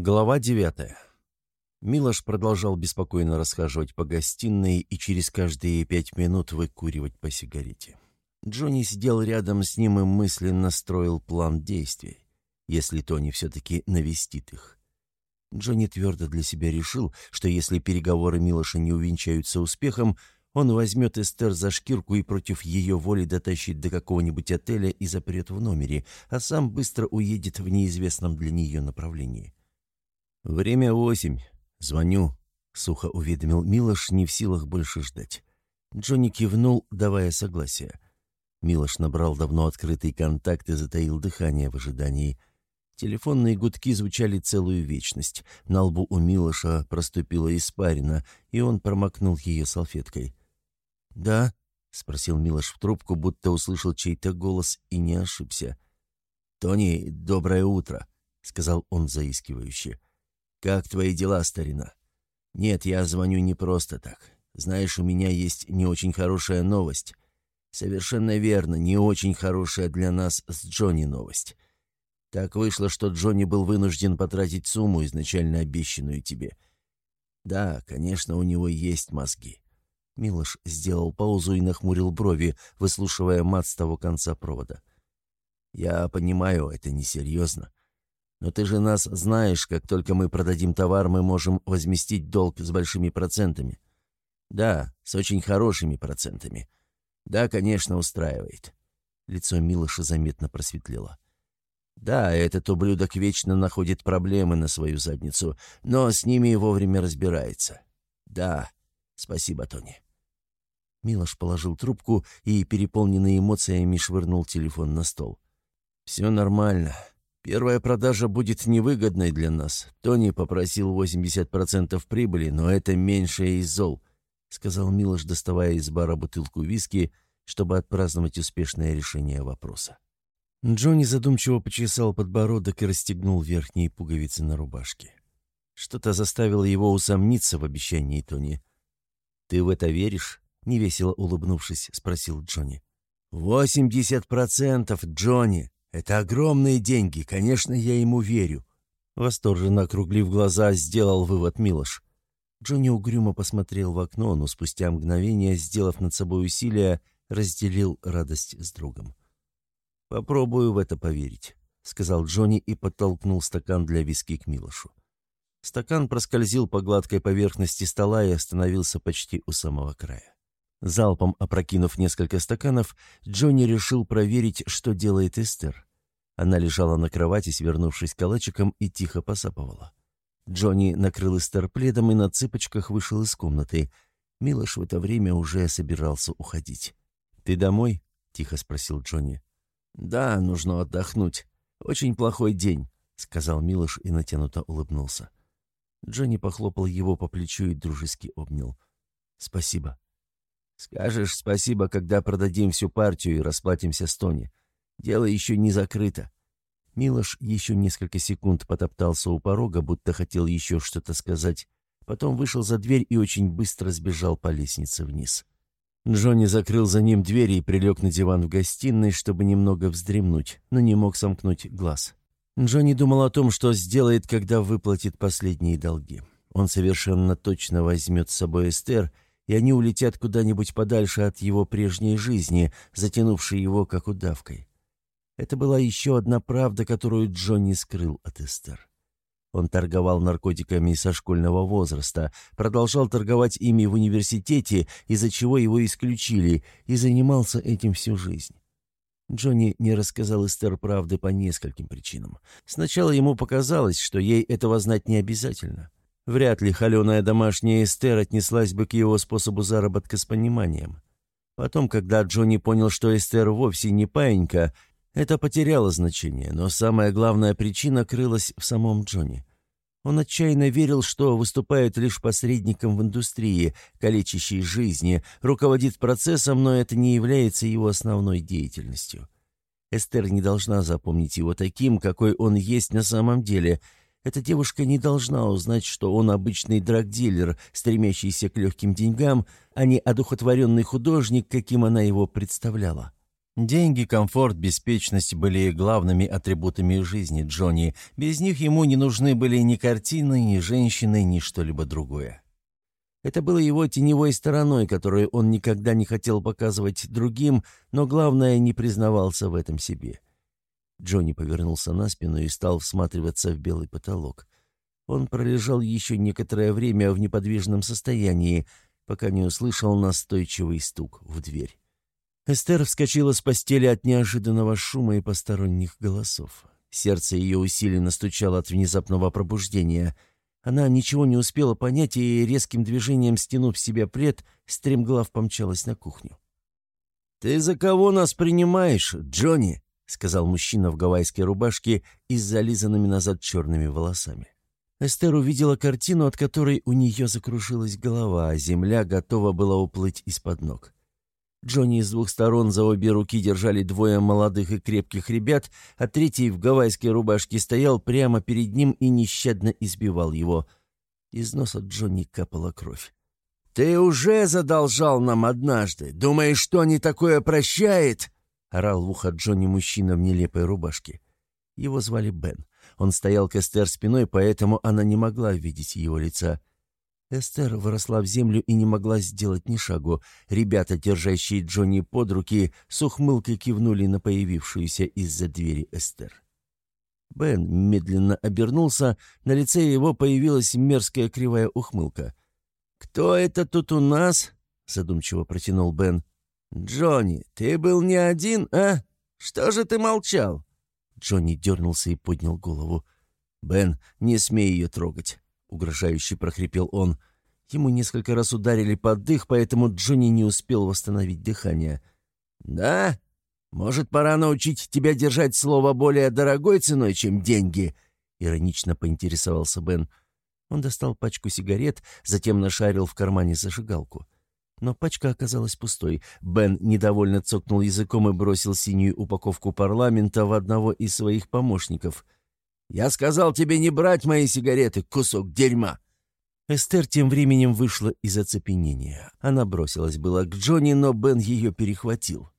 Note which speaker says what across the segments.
Speaker 1: Глава девятая. Милош продолжал беспокойно расхаживать по гостиной и через каждые пять минут выкуривать по сигарете. Джонни сидел рядом с ним и мысленно строил план действий, если Тони все-таки навестит их. Джонни твердо для себя решил, что если переговоры Милоша не увенчаются успехом, он возьмет Эстер за шкирку и против ее воли дотащит до какого-нибудь отеля и запрет в номере, а сам быстро уедет в неизвестном для нее направлении. «Время восемь. Звоню», — сухо уведомил Милош, не в силах больше ждать. Джонни кивнул, давая согласие. Милош набрал давно открытый контакт и затаил дыхание в ожидании. Телефонные гудки звучали целую вечность. На лбу у Милоша проступила испарина, и он промокнул ее салфеткой. «Да?» — спросил Милош в трубку, будто услышал чей-то голос и не ошибся. «Тони, доброе утро», — сказал он заискивающе. «Как твои дела, старина?» «Нет, я звоню не просто так. Знаешь, у меня есть не очень хорошая новость». «Совершенно верно, не очень хорошая для нас с Джонни новость. Так вышло, что Джонни был вынужден потратить сумму, изначально обещанную тебе. Да, конечно, у него есть мозги». Милош сделал паузу и нахмурил брови, выслушивая мат с того конца провода. «Я понимаю, это несерьезно. Но ты же нас знаешь, как только мы продадим товар, мы можем возместить долг с большими процентами. Да, с очень хорошими процентами. Да, конечно, устраивает. Лицо Милоша заметно просветлело. Да, этот ублюдок вечно находит проблемы на свою задницу, но с ними вовремя разбирается. Да, спасибо, Тони. Милош положил трубку и, переполненный эмоциями, швырнул телефон на стол. «Все нормально. Первая продажа будет невыгодной для нас. Тони попросил 80% прибыли, но это меньшее из зол», — сказал Милош, доставая из бара бутылку виски, чтобы отпраздновать успешное решение вопроса. Джонни задумчиво почесал подбородок и расстегнул верхние пуговицы на рубашке. Что-то заставило его усомниться в обещании Тони. «Ты в это веришь?» — невесело улыбнувшись, спросил Джонни. «Восемьдесят процентов, Джонни!» Это огромные деньги, конечно, я ему верю». Восторженно округлив глаза, сделал вывод Милош. Джонни угрюмо посмотрел в окно, но спустя мгновение, сделав над собой усилие, разделил радость с другом. «Попробую в это поверить», — сказал Джонни и подтолкнул стакан для виски к Милошу. Стакан проскользил по гладкой поверхности стола и остановился почти у самого края. Залпом опрокинув несколько стаканов, Джонни решил проверить, что делает Эстер. Она лежала на кровати, свернувшись калачиком, и тихо посапывала. Джонни накрыл Эстер пледом и на цыпочках вышел из комнаты. Милош в это время уже собирался уходить. «Ты домой?» — тихо спросил Джонни. «Да, нужно отдохнуть. Очень плохой день», — сказал Милош и натянуто улыбнулся. Джонни похлопал его по плечу и дружески обнял. «Спасибо», Скажешь спасибо, когда продадим всю партию и расплатимся с Тони. Дело еще не закрыто». Милош еще несколько секунд потоптался у порога, будто хотел еще что-то сказать. Потом вышел за дверь и очень быстро сбежал по лестнице вниз. Джонни закрыл за ним дверь и прилег на диван в гостиной, чтобы немного вздремнуть, но не мог сомкнуть глаз. Джонни думал о том, что сделает, когда выплатит последние долги. Он совершенно точно возьмет с собой Эстер — и они улетят куда-нибудь подальше от его прежней жизни, затянувшей его как удавкой. Это была еще одна правда, которую Джонни скрыл от Эстер. Он торговал наркотиками со школьного возраста, продолжал торговать ими в университете, из-за чего его исключили, и занимался этим всю жизнь. Джонни не рассказал Эстер правды по нескольким причинам. Сначала ему показалось, что ей этого знать не обязательно. Вряд ли холеная домашняя Эстер отнеслась бы к его способу заработка с пониманием. Потом, когда Джонни понял, что Эстер вовсе не паинька, это потеряло значение, но самая главная причина крылась в самом Джонни. Он отчаянно верил, что выступает лишь посредником в индустрии, калечащей жизни, руководит процессом, но это не является его основной деятельностью. Эстер не должна запомнить его таким, какой он есть на самом деле – эта девушка не должна узнать, что он обычный драгдилер, стремящийся к легким деньгам, а не одухотворенный художник, каким она его представляла. Деньги, комфорт, беспечность были главными атрибутами жизни Джонни. Без них ему не нужны были ни картины, ни женщины, ни что-либо другое. Это было его теневой стороной, которую он никогда не хотел показывать другим, но главное, не признавался в этом себе. Джонни повернулся на спину и стал всматриваться в белый потолок. Он пролежал еще некоторое время в неподвижном состоянии, пока не услышал настойчивый стук в дверь. Эстер вскочила с постели от неожиданного шума и посторонних голосов. Сердце ее усиленно стучало от внезапного пробуждения — она ничего не успела понять и, резким движением стянув себе плед, стремглав помчалась на кухню. «Ты за кого нас принимаешь, Джонни?» — сказал мужчина в гавайской рубашке и с зализанными назад черными волосами. Эстер увидела картину, от которой у нее закружилась голова, а земля готова была уплыть из-под ног. Джонни с двух сторон за обе руки держали двое молодых и крепких ребят, а третий в гавайской рубашке стоял прямо перед ним и нещадно избивал его. Из носа Джонни капала кровь. «Ты уже задолжал нам однажды. Думаешь, что не такое прощает?» — орал в ухо Джонни мужчина в нелепой рубашке. Его звали Бен. Он стоял к Эстер спиной, поэтому она не могла видеть его лица. Эстер выросла в землю и не могла сделать ни шагу. Ребята, держащие Джонни под руки, с ухмылкой кивнули на появившуюся из-за двери Эстер. Бен медленно обернулся, на лице его появилась мерзкая кривая ухмылка. «Кто это тут у нас?» — задумчиво протянул Бен. «Джонни, ты был не один, а? Что же ты молчал?» Джонни дернулся и поднял голову. «Бен, не смей ее трогать. — угрожающе прохрипел он. Ему несколько раз ударили под дых, поэтому Джонни не успел восстановить дыхание. «Да? Может, пора научить тебя держать слово более дорогой ценой, чем деньги?» — иронично поинтересовался Бен. Он достал пачку сигарет, затем нашарил в кармане зажигалку. Но пачка оказалась пустой. Бен недовольно цокнул языком и бросил синюю упаковку парламента в одного из своих помощников — «Я сказал тебе не брать мои сигареты, кусок дерьма!» Эстер тем временем вышла из оцепенения. Она бросилась была к Джонни, но Бен ее перехватил.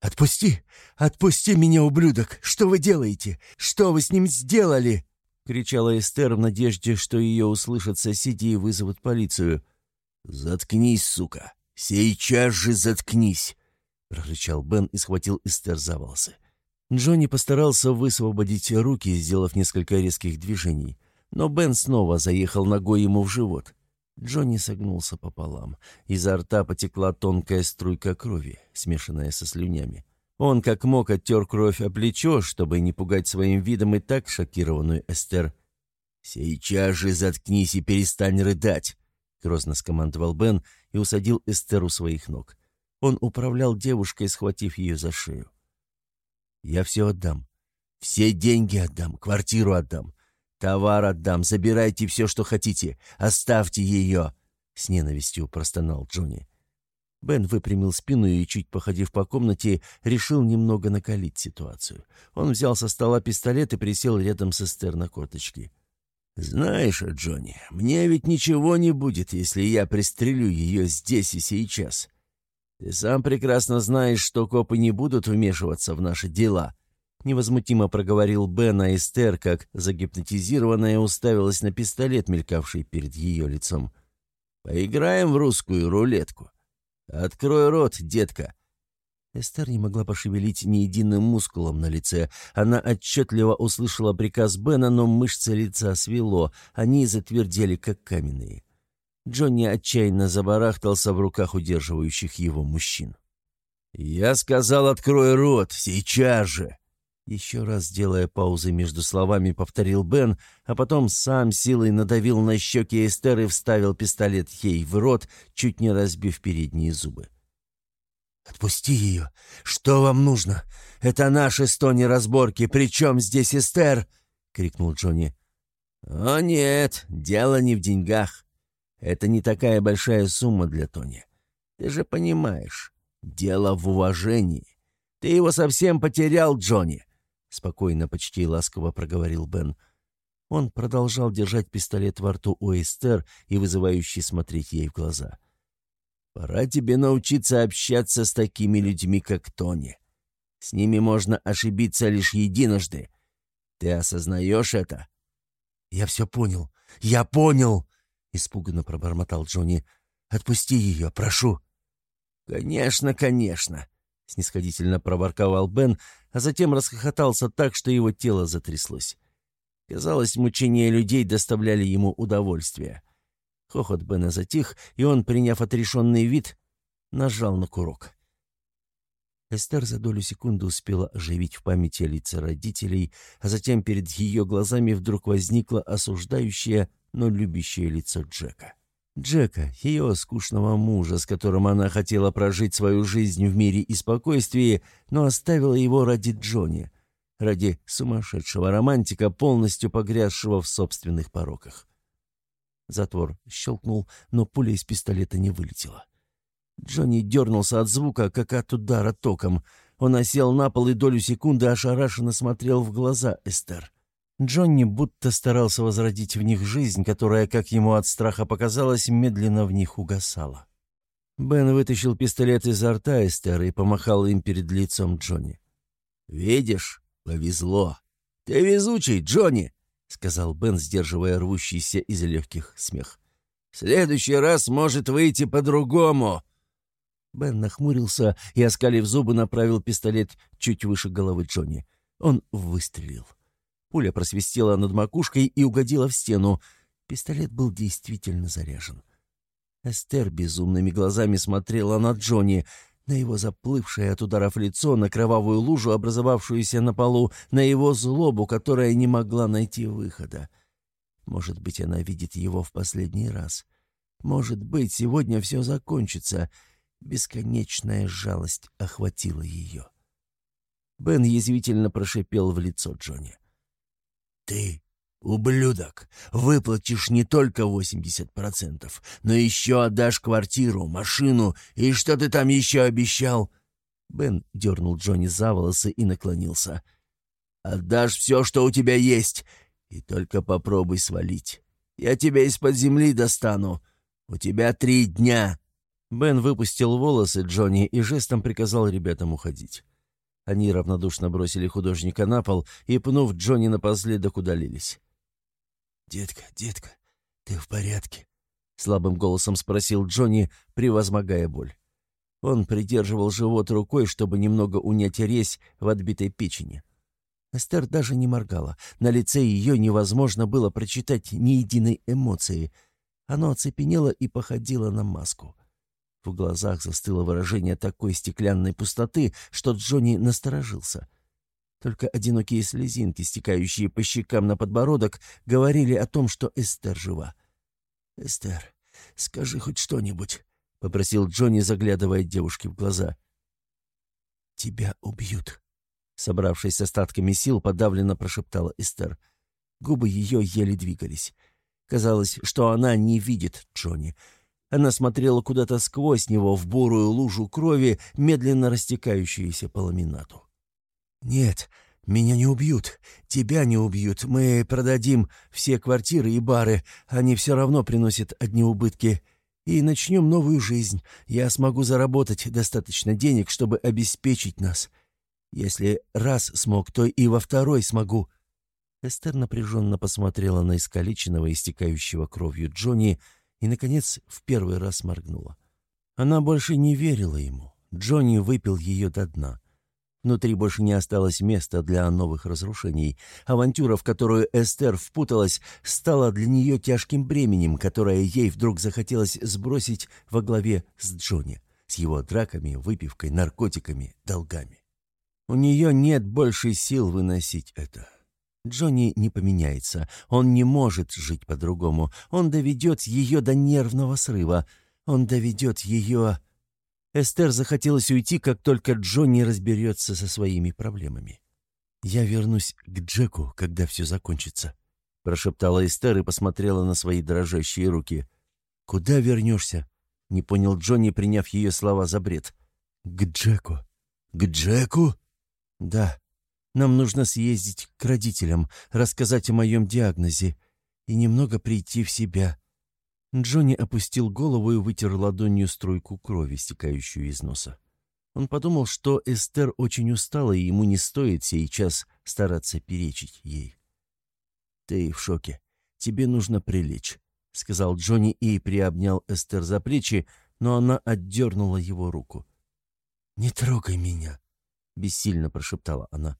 Speaker 1: «Отпусти! Отпусти меня, ублюдок! Что вы делаете? Что вы с ним сделали?» — кричала Эстер в надежде, что ее услышат соседи и вызовут полицию. «Заткнись, сука! Сейчас же заткнись!» — прорычал Бен и схватил Эстер за волосы. Джонни постарался высвободить руки, сделав несколько резких движений. Но Бен снова заехал ногой ему в живот. Джонни согнулся пополам. Изо рта потекла тонкая струйка крови, смешанная со слюнями. Он как мог оттер кровь о плечо, чтобы не пугать своим видом и так шокированную Эстер. «Сейчас же заткнись и перестань рыдать!» — грозно скомандовал Бен и усадил Эстер у своих ног. Он управлял девушкой, схватив ее за шею. Я все отдам. Все деньги отдам, квартиру отдам. Товар отдам, забирайте все, что хотите. Оставьте ее!» С ненавистью простонал Джонни. Бен выпрямил спину и, чуть походив по комнате, решил немного накалить ситуацию. Он взял со стола пистолет и присел рядом с Эстер на корточки. «Знаешь, Джонни, мне ведь ничего не будет, если я пристрелю ее здесь и сейчас. «Ты сам прекрасно знаешь, что копы не будут вмешиваться в наши дела», — невозмутимо проговорил Бен, а Эстер, как загипнотизированная, уставилась на пистолет, мелькавший перед ее лицом. «Поиграем в русскую рулетку. Открой рот, детка». Эстер не могла пошевелить ни единым мускулом на лице. Она отчетливо услышала приказ Бена, но мышцы лица свело, они затвердели, как каменные. Джонни отчаянно забарахтался в руках удерживающих его мужчин. «Я сказал, открой рот, сейчас же!» Еще раз, делая паузы между словами, повторил Бен, а потом сам силой надавил на щеки Эстер и вставил пистолет ей в рот, чуть не разбив передние зубы. «Отпусти ее! Что вам нужно? Это наши стони разборки, причем здесь Эстер?» — крикнул Джонни. «О нет, дело не в деньгах. Это не такая большая сумма для Тони. Ты же понимаешь, дело в уважении. Ты его совсем потерял, Джонни!» Спокойно, почти ласково проговорил Бен. Он продолжал держать пистолет во рту у Эстер и вызывающе смотреть ей в глаза. «Пора тебе научиться общаться с такими людьми, как Тони. С ними можно ошибиться лишь единожды. Ты осознаешь это?»
Speaker 2: «Я все понял. Я понял!» — испуганно пробормотал Джонни. «Отпусти ее, прошу!»
Speaker 1: «Конечно, конечно!» — снисходительно проворковал Бен, а затем расхохотался так, что его тело затряслось. Казалось, мучения людей доставляли ему удовольствие. Хохот Бена затих, и он, приняв отрешенный вид, нажал на курок. Эстер за долю секунды успела оживить в памяти лица родителей, а затем перед ее глазами вдруг возникло осуждающее, но любящее лицо Джека. Джека, ее скучного мужа, с которым она хотела прожить свою жизнь в мире и спокойствии, но оставила его ради Джонни, ради сумасшедшего романтика, полностью погрязшего в собственных пороках. Затвор щелкнул, но пуля из пистолета не вылетела. Джонни дернулся от звука, как от удара током. Он осел на пол и долю секунды ошарашенно смотрел в глаза Эстер. Джонни будто старался возродить в них жизнь, которая, как ему от страха показалось, медленно в них угасала. Бен вытащил пистолет изо рта Эстер и помахал им перед лицом Джонни. «Видишь, повезло. Ты везучий, Джонни!» — сказал Бен, сдерживая рвущийся из легких смех. «В следующий раз может выйти по-другому!» Бен нахмурился и, оскалив зубы, направил пистолет чуть выше головы Джонни. Он выстрелил. Пуля просвистела над макушкой и угодила в стену. Пистолет был действительно заряжен. Эстер безумными глазами смотрела на Джонни, на его заплывшее от ударов лицо, на кровавую лужу, образовавшуюся на полу, на его злобу, которая не могла найти выхода. Может быть, она видит его в последний раз. Может быть, сегодня все закончится — Бесконечная жалость охватила ее. Бен язвительно прошипел в лицо Джонни. «Ты, ублюдок, выплатишь не только 80%, но еще отдашь квартиру, машину и что ты там еще обещал?» Бен дернул Джонни за волосы и наклонился. «Отдашь все, что у тебя есть, и только попробуй свалить. Я тебя из-под земли достану. У тебя три дня, Бен выпустил волосы Джонни и жестом приказал ребятам уходить. Они равнодушно бросили художника на пол и, пнув Джонни напоследок, удалились.
Speaker 2: «Детка, детка, ты в порядке?» — слабым голосом спросил Джонни, превозмогая боль.
Speaker 1: Он придерживал живот рукой, чтобы немного унять резь в отбитой печени. Эстер даже не моргала. На лице ее невозможно было прочитать ни единой эмоции. Оно оцепенело и походило на маску. В глазах застыло выражение такой стеклянной пустоты, что Джонни насторожился. Только одинокие слезинки, стекающие по щекам на подбородок, говорили о том, что Эстер жива.
Speaker 2: «Эстер, скажи хоть что-нибудь», — попросил
Speaker 1: Джонни, заглядывая девушке в глаза.
Speaker 2: «Тебя убьют», —
Speaker 1: собравшись с остатками сил, подавленно прошептала Эстер. Губы ее еле двигались. Казалось, что она не видит Джонни. Она смотрела куда-то сквозь него в бурую лужу крови, медленно растекающуюся по ламинату.
Speaker 2: «Нет, меня не убьют. Тебя не убьют. Мы продадим все квартиры и бары. Они все равно приносят одни убытки. И начнем новую жизнь. Я смогу заработать достаточно денег, чтобы обеспечить нас. Если раз смог, то и во второй смогу».
Speaker 1: Эстер напряженно посмотрела на искалеченного, истекающего кровью Джонни, и, наконец, в первый раз моргнула. Она больше не верила ему. Джонни выпил ее до дна. Внутри больше не осталось места для новых разрушений. Авантюра, в которую Эстер впуталась, стала для нее тяжким бременем, которое ей вдруг захотелось сбросить во главе с Джонни, с его драками, выпивкой, наркотиками, долгами. У нее нет больше сил выносить это. Джонни не поменяется. Он не может жить по-другому. Он доведет ее до нервного срыва. Он доведет ее... Эстер захотелось уйти, как только Джонни разберется со своими проблемами. «Я вернусь к Джеку, когда все закончится», — прошептала Эстер и посмотрела на свои дрожащие руки. «Куда вернешься?» — не понял Джонни, приняв ее слова за бред.
Speaker 2: «К Джеку». «К Джеку?»
Speaker 1: «Да», нам нужно съездить к родителям, рассказать о моем диагнозе и немного прийти в себя». Джонни опустил голову и вытер ладонью струйку крови, стекающую из носа. Он подумал, что Эстер очень устала, и ему не стоит сейчас стараться перечить ей. «Ты в шоке. Тебе нужно прилечь», — сказал Джонни и приобнял Эстер за плечи, но она отдернула его руку.
Speaker 2: «Не трогай меня», — бессильно прошептала она.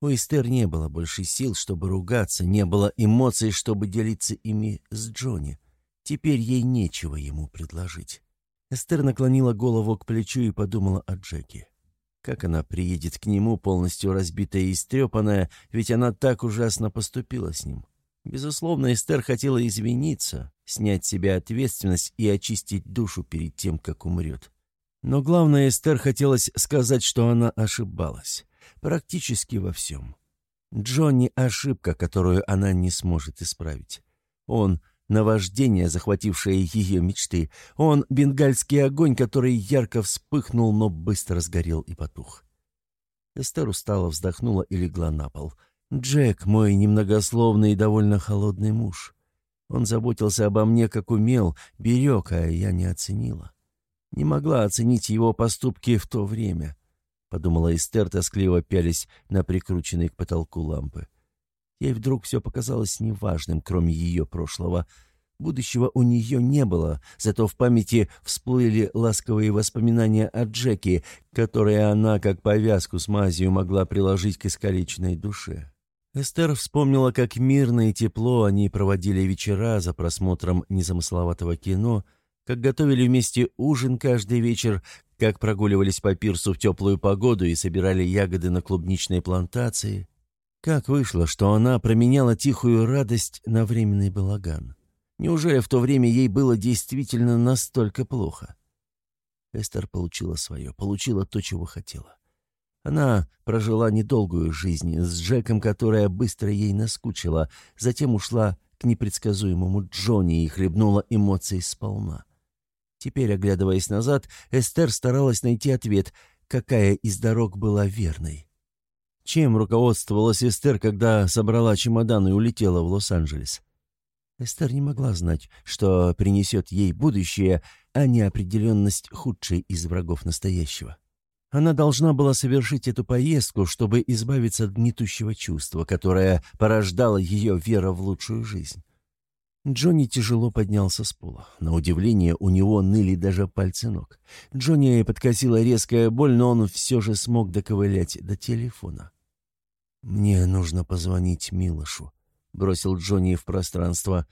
Speaker 1: У Эстер не было больше сил, чтобы ругаться, не было эмоций, чтобы делиться ими с Джонни. Теперь ей нечего ему предложить. Эстер наклонила голову к плечу и подумала о Джеки. Как она приедет к нему, полностью разбитая и истрепанная, ведь она так ужасно поступила с ним. Безусловно, Эстер хотела извиниться, снять с себя ответственность и очистить душу перед тем, как умрет. Но главное, Эстер хотелось сказать, что она ошибалась. Практически во всем. Джонни — ошибка, которую она не сможет исправить. Он — наваждение, захватившее ее мечты. Он — бенгальский огонь, который ярко вспыхнул, но быстро сгорел и потух. Эстер устало вздохнула и легла на пол. «Джек, мой немногословный и довольно холодный муж. Он заботился обо мне, как умел, берег, а я не оценила. Не могла оценить его поступки в то время подумала Эстер, тоскливо пялись на прикрученной к потолку лампы. Ей вдруг все показалось неважным, кроме ее прошлого. Будущего у нее не было, зато в памяти всплыли ласковые воспоминания о Джеки, которые она, как повязку с мазью, могла приложить к искалеченной душе. Эстер вспомнила, как мирно и тепло они проводили вечера за просмотром незамысловатого кино, как готовили вместе ужин каждый вечер, как прогуливались по пирсу в теплую погоду и собирали ягоды на клубничной плантации. Как вышло, что она променяла тихую радость на временный балаган? Неужели в то время ей было действительно настолько плохо? Эстер получила свое, получила то, чего хотела. Она прожила недолгую жизнь с Джеком, которая быстро ей наскучила, затем ушла к непредсказуемому Джонни и хлебнула эмоций сполна. Теперь, оглядываясь назад, Эстер старалась найти ответ, какая из дорог была верной. Чем руководствовалась Эстер, когда собрала чемодан и улетела в Лос-Анджелес? Эстер не могла знать, что принесет ей будущее, а неопределенность худшей из врагов настоящего. Она должна была совершить эту поездку, чтобы избавиться от гнетущего чувства, которое порождало ее вера в лучшую жизнь. Джонни тяжело поднялся с пола. На удивление, у него ныли даже пальцы ног. Джонни подкосила резкая боль, но он все же смог доковылять до телефона. «Мне нужно позвонить Милошу», — бросил Джонни в пространство.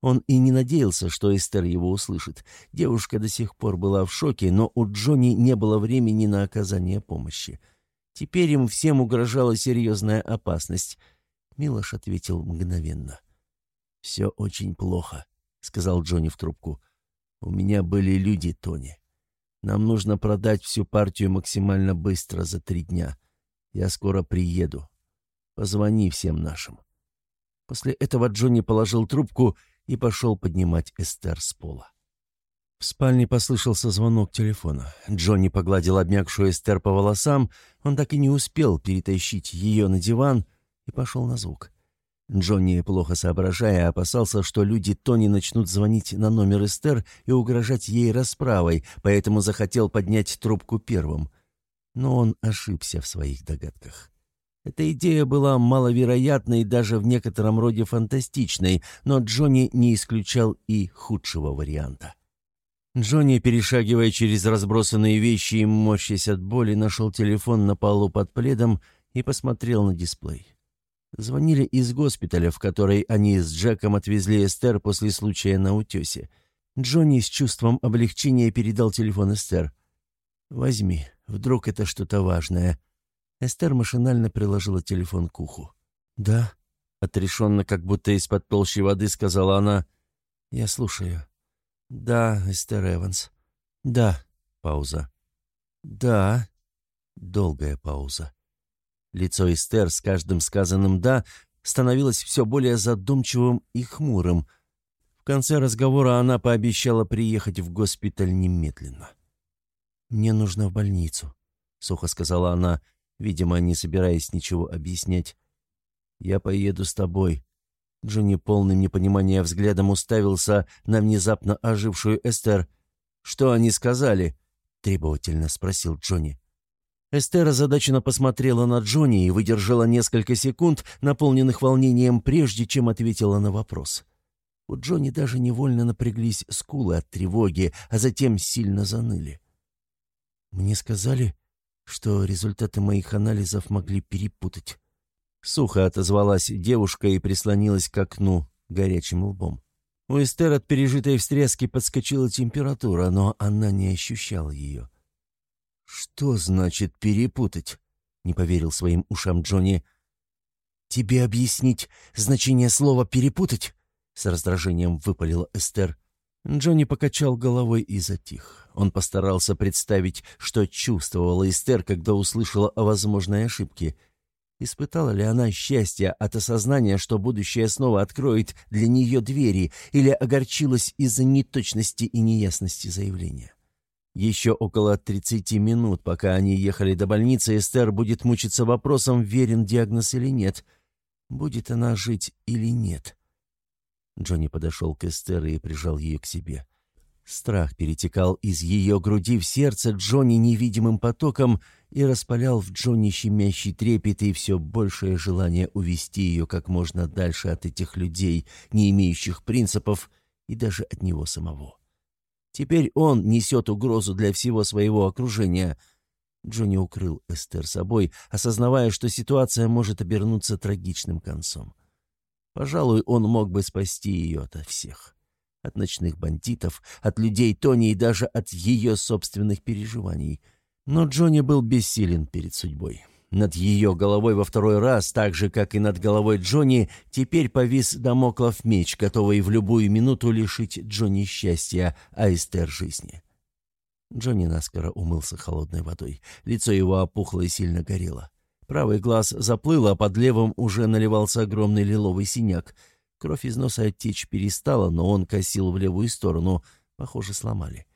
Speaker 1: Он и не надеялся, что Эстер его услышит. Девушка до сих пор была в шоке, но у Джонни не было времени на оказание помощи. Теперь им всем угрожала серьезная опасность. Милош ответил мгновенно. — «Все очень плохо», — сказал Джонни в трубку. «У меня были люди, Тони. Нам нужно продать всю партию максимально быстро за три дня. Я скоро приеду. Позвони всем нашим». После этого Джонни положил трубку и пошел поднимать Эстер с пола. В спальне послышался звонок телефона. Джонни погладил обмякшую Эстер по волосам. Он так и не успел перетащить ее на диван и пошел на звук. Джонни, плохо соображая, опасался, что люди Тони начнут звонить на номер Эстер и угрожать ей расправой, поэтому захотел поднять трубку первым. Но он ошибся в своих догадках. Эта идея была маловероятной и даже в некотором роде фантастичной, но Джонни не исключал и худшего варианта. Джонни, перешагивая через разбросанные вещи и морщась от боли, нашел телефон на полу под пледом и посмотрел на дисплей. Звонили из госпиталя, в который они с Джеком отвезли Эстер после случая на утесе. Джонни с чувством облегчения передал телефон Эстер. «Возьми, вдруг это что-то важное». Эстер машинально приложила телефон к уху. «Да», — отрешенно, как будто из-под толщи воды, сказала она. «Я слушаю». «Да, Эстер Эванс». «Да». Пауза. «Да». Долгая пауза. Лицо Эстер с каждым сказанным «да» становилось все более задумчивым и хмурым. В конце разговора она пообещала приехать в госпиталь немедленно. «Мне нужно в больницу», — сухо сказала она, видимо, не собираясь ничего объяснять. «Я поеду с тобой». Джонни полным непонимания взглядом уставился на внезапно ожившую Эстер. «Что они сказали?» — требовательно спросил Джонни. Эстер озадаченно посмотрела на Джонни и выдержала несколько секунд, наполненных волнением, прежде чем ответила на вопрос. У Джонни даже невольно напряглись скулы от тревоги, а затем сильно заныли. «Мне сказали, что результаты моих анализов могли перепутать». Сухо отозвалась девушка и прислонилась к окну горячим лбом. У Эстер от пережитой встряски подскочила температура, но она не ощущала ее. «Что значит перепутать?» — не поверил своим ушам Джонни. «Тебе объяснить значение слова «перепутать»?» — с раздражением выпалила Эстер. Джонни покачал головой и затих. Он постарался представить, что чувствовала Эстер, когда услышала о возможной ошибке. Испытала ли она счастье от осознания, что будущее снова откроет для нее двери, или огорчилась из-за неточности и неясности заявления? Еще около 30 минут, пока они ехали до больницы, Эстер будет мучиться вопросом, верен диагноз или нет. Будет она жить или нет. Джонни подошел к Эстер и прижал ее к себе. Страх перетекал из ее груди в сердце Джонни невидимым потоком и распалял в Джонни щемящий трепет и все большее желание увести ее как можно дальше от этих людей, не имеющих принципов, и даже от него самого. Теперь он несет угрозу для всего своего окружения. Джонни укрыл Эстер собой, осознавая, что ситуация может обернуться трагичным концом. Пожалуй, он мог бы спасти ее от всех. От ночных бандитов, от людей Тони и даже от ее собственных переживаний. Но Джонни был бессилен перед судьбой. Над ее головой во второй раз, так же, как и над головой Джонни, теперь повис домоклов меч, готовый в любую минуту лишить Джонни счастья, а Эстер жизни. Джонни наскоро умылся холодной водой. Лицо его опухло и сильно горело. Правый глаз заплыл, а под левым уже наливался огромный лиловый синяк. Кровь из носа оттечь перестала, но он косил в левую сторону. Похоже, сломали.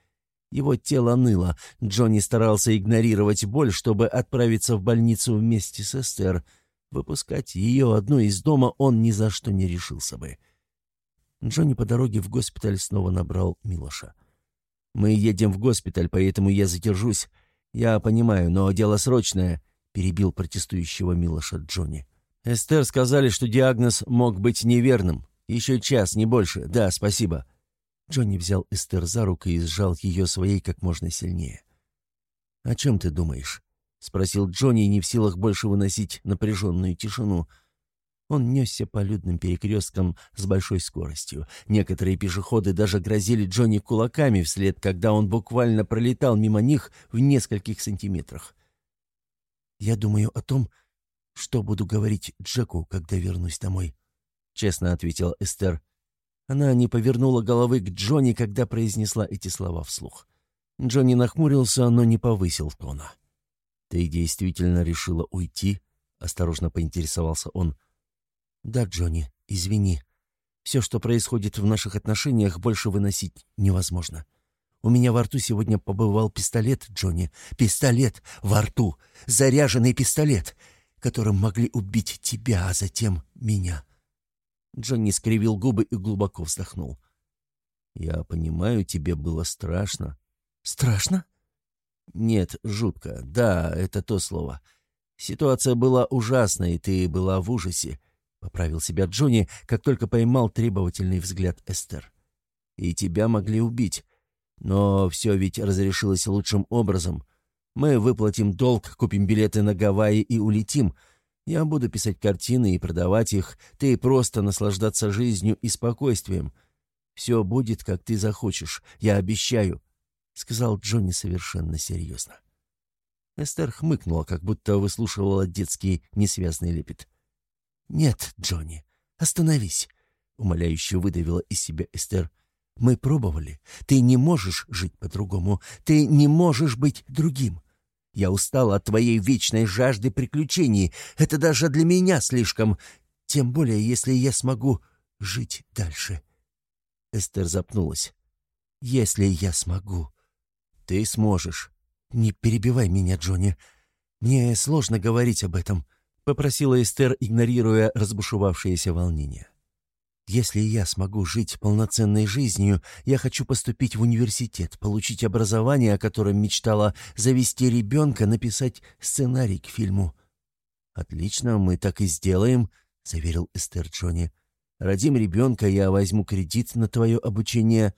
Speaker 1: Его тело ныло. Джонни старался игнорировать боль, чтобы отправиться в больницу вместе с Эстер. Выпускать ее одну из дома он ни за что не решился бы. Джонни по дороге в госпиталь снова набрал Милоша. «Мы едем в госпиталь, поэтому я задержусь. Я понимаю, но дело срочное», — перебил протестующего Милоша Джонни. «Эстер сказали, что диагноз мог быть неверным. Еще час, не больше. Да, спасибо». Джонни взял Эстер за руку и сжал ее своей как можно сильнее. «О чем ты думаешь?» — спросил Джонни, не в силах больше выносить напряженную тишину. Он несся по людным перекресткам с большой скоростью. Некоторые пешеходы даже грозили Джонни кулаками вслед, когда он буквально пролетал мимо них в нескольких сантиметрах. «Я думаю о том, что буду говорить Джеку, когда вернусь домой», — честно ответил Эстер. Она не повернула головы к Джонни, когда произнесла эти слова вслух. Джонни нахмурился, но не повысил тона. «Ты действительно решила уйти?» — осторожно поинтересовался он. «Да, Джонни, извини. Все, что происходит в наших отношениях, больше выносить невозможно. У меня во рту сегодня побывал пистолет, Джонни. Пистолет во рту. Заряженный пистолет, которым могли убить тебя, а затем меня. Джонни скривил губы и глубоко вздохнул. «Я понимаю, тебе было страшно». «Страшно?» «Нет, жутко. Да, это то слово. Ситуация была ужасной, ты была в ужасе», — поправил себя Джонни, как только поймал требовательный взгляд Эстер. «И тебя могли убить. Но все ведь разрешилось лучшим образом. Мы выплатим долг, купим билеты на Гавайи и улетим. Я буду писать картины и продавать их, ты просто наслаждаться жизнью и спокойствием. Все будет, как ты захочешь, я обещаю», — сказал Джонни совершенно серьезно. Эстер хмыкнула, как будто выслушивала детский несвязный лепет. «Нет, Джонни, остановись», — умоляюще выдавила из себя Эстер. «Мы пробовали. Ты не можешь жить по-другому. Ты не можешь быть другим. Я устал от твоей вечной жажды приключений. Это даже для меня слишком. Тем более, если я смогу жить дальше». Эстер запнулась. «Если я смогу». «Ты сможешь». «Не перебивай меня, Джонни. Мне сложно говорить об этом», — попросила Эстер, игнорируя разбушевавшееся волнение.
Speaker 2: Если я смогу жить полноценной жизнью, я хочу поступить в университет, получить образование, о котором мечтала, завести ребенка, написать сценарий к фильму». «Отлично, мы так и сделаем», — заверил Эстер Джонни. «Родим ребенка, я возьму кредит на твое обучение».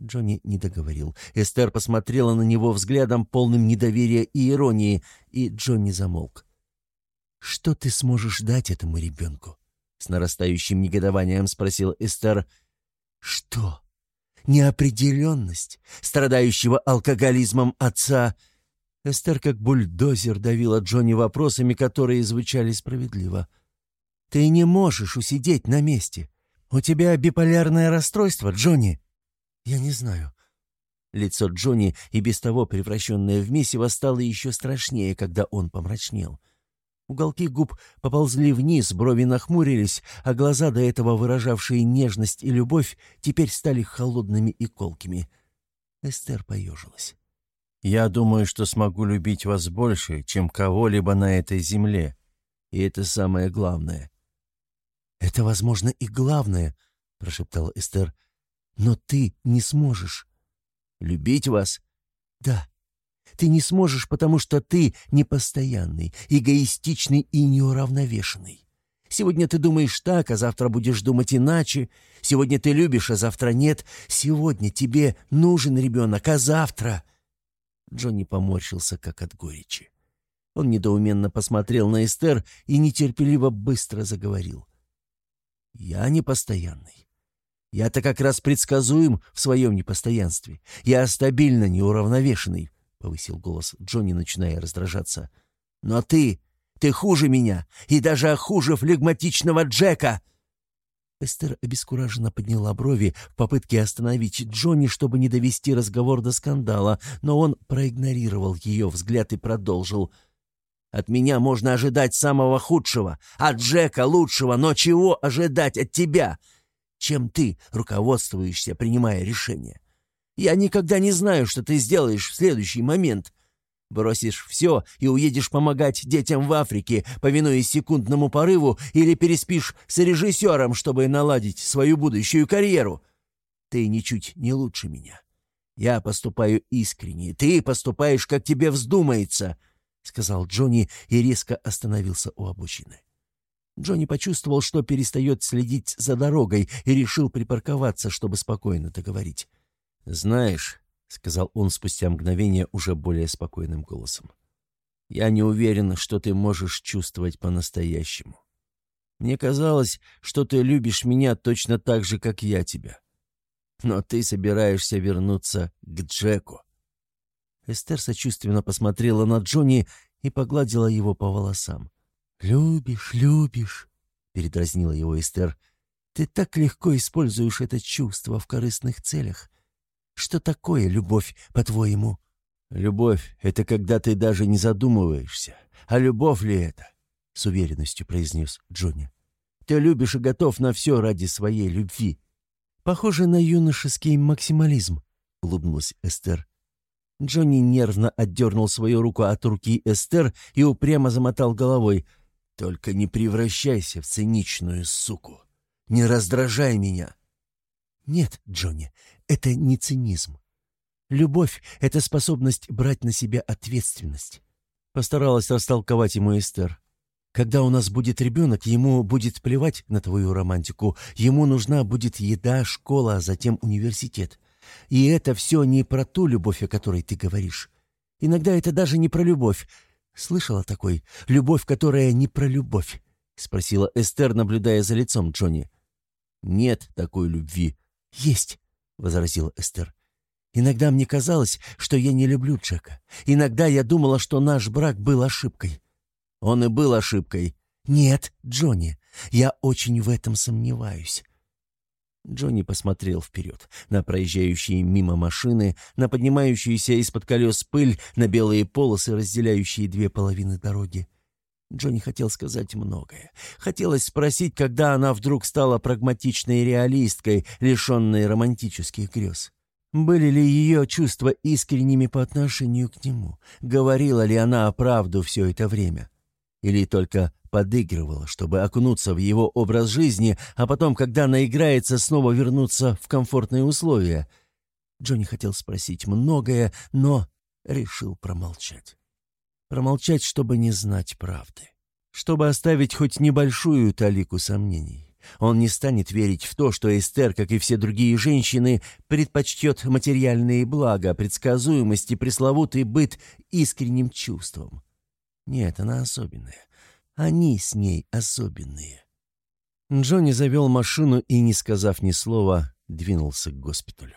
Speaker 2: Джонни не договорил. Эстер посмотрела на него взглядом, полным недоверия и иронии, и Джонни замолк. «Что ты сможешь дать этому ребенку?» С нарастающим негодованием спросил Эстер. «Что? Неопределенность, страдающего алкоголизмом отца?» Эстер как бульдозер давила Джонни вопросами, которые звучали справедливо. «Ты не можешь усидеть на месте. У тебя биполярное расстройство, Джонни?» «Я не знаю». Лицо Джонни, и без того превращенное в месиво, стало еще страшнее, когда он помрачнел. Уголки губ поползли вниз, брови нахмурились, а глаза, до этого выражавшие нежность и любовь, теперь стали холодными и колкими. Эстер поежилась.
Speaker 1: «Я думаю, что смогу любить вас больше, чем кого-либо на этой земле. И это самое главное».
Speaker 2: «Это, возможно, и главное», — прошептала Эстер. Но ты не сможешь.
Speaker 1: Любить вас?
Speaker 2: Да. Ты не сможешь, потому что ты непостоянный, эгоистичный и неуравновешенный. Сегодня ты думаешь так, а завтра будешь думать иначе. Сегодня ты любишь, а завтра нет. Сегодня тебе нужен ребенок, а завтра...» Джонни поморщился, как от горечи. Он недоуменно посмотрел на Эстер и нетерпеливо быстро заговорил. «Я непостоянный. Я-то как раз предсказуем в своем непостоянстве. Я стабильно неуравновешенный», — повысил голос Джонни, начиная раздражаться. «Но ты, ты хуже меня, и даже хуже флегматичного Джека!» Эстер обескураженно подняла брови в попытке остановить Джонни, чтобы не довести разговор до скандала, но он проигнорировал ее взгляд и продолжил. «От меня можно ожидать самого худшего, от Джека лучшего, но чего ожидать от тебя? чем ты руководствуешься, принимая решение. Я никогда не знаю, что ты сделаешь в следующий момент. Бросишь все и уедешь помогать детям в Африке, повинуясь секундному порыву, или переспишь с режиссером, чтобы наладить свою будущую карьеру. Ты ничуть не лучше меня. Я поступаю искренне, ты поступаешь, как тебе вздумается», — сказал Джонни и резко остановился у обочины. Джонни почувствовал, что перестает следить за дорогой и решил припарковаться, чтобы спокойно договорить.
Speaker 1: «Знаешь», — сказал он спустя мгновение уже более спокойным голосом, «я не уверен, что ты можешь чувствовать по-настоящему. Мне казалось, что ты любишь меня точно так же, как я тебя. Но ты собираешься вернуться к Джеку».
Speaker 2: Эстер сочувственно посмотрела на Джонни и погладила его по волосам. «Любишь, любишь», — передразнила его Эстер. «Ты так легко используешь это чувство в корыстных целях. Что такое любовь, по-твоему?»
Speaker 1: «Любовь — это когда ты даже не задумываешься. А любовь ли это?» — с уверенностью произнес Джонни. «Ты любишь и готов на все ради своей любви».
Speaker 2: «Похоже на юношеский максимализм», — улыбнулась Эстер. Джонни нервно отдернул свою руку от руки Эстер и упрямо замотал головой — только не превращайся в циничную суку. Не раздражай меня. Нет, Джонни, это не цинизм. Любовь — это способность брать на себя ответственность. Постаралась растолковать ему Эстер. Когда у нас будет ребенок, ему будет плевать на твою романтику. Ему нужна будет еда, школа, а затем университет. И это все не про ту любовь, о которой ты говоришь. Иногда это даже не про любовь. «Слышала такой? Любовь, которая не про любовь?» — спросила Эстер, наблюдая за лицом Джонни.
Speaker 1: «Нет такой любви».
Speaker 2: «Есть», — возразила Эстер. «Иногда мне казалось, что я не люблю Джека. Иногда я думала, что наш брак был ошибкой».
Speaker 1: «Он и был ошибкой».
Speaker 2: «Нет, Джонни, я очень в этом сомневаюсь.
Speaker 1: Джонни посмотрел вперед, на проезжающие мимо машины, на поднимающуюся из-под колес пыль, на белые полосы, разделяющие две половины дороги. Джонни хотел сказать многое. Хотелось спросить, когда она вдруг стала прагматичной реалисткой, лишенной романтических грез. Были ли ее чувства искренними по отношению к нему? Говорила ли она правду все это время? Или только подыгрывала, чтобы окунуться в его образ жизни, а потом, когда наиграется, снова вернуться в комфортные условия. Джонни хотел спросить многое, но решил промолчать. Промолчать, чтобы не знать правды. Чтобы оставить хоть небольшую талику сомнений. Он не станет верить в то, что Эстер, как и все другие женщины, предпочтет материальные блага, предсказуемость и пресловутый быт искренним чувством. Нет, она особенная. Они с ней особенные. Джонни завел машину и, не сказав ни слова, двинулся к госпиталю.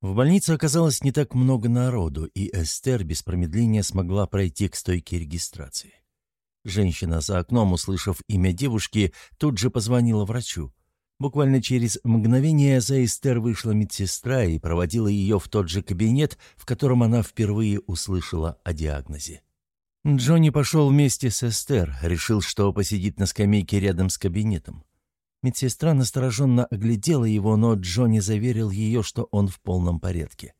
Speaker 1: В больнице оказалось не так много народу, и Эстер без промедления смогла пройти к стойке регистрации. Женщина за окном, услышав имя девушки, тут же позвонила врачу. Буквально через мгновение за Эстер вышла медсестра и проводила ее в тот же кабинет, в котором она впервые услышала о диагнозе. Джонни пошел вместе с Эстер, решил, что посидит на скамейке рядом с кабинетом. Медсестра настороженно оглядела его, но Джонни заверил ее, что он в полном порядке.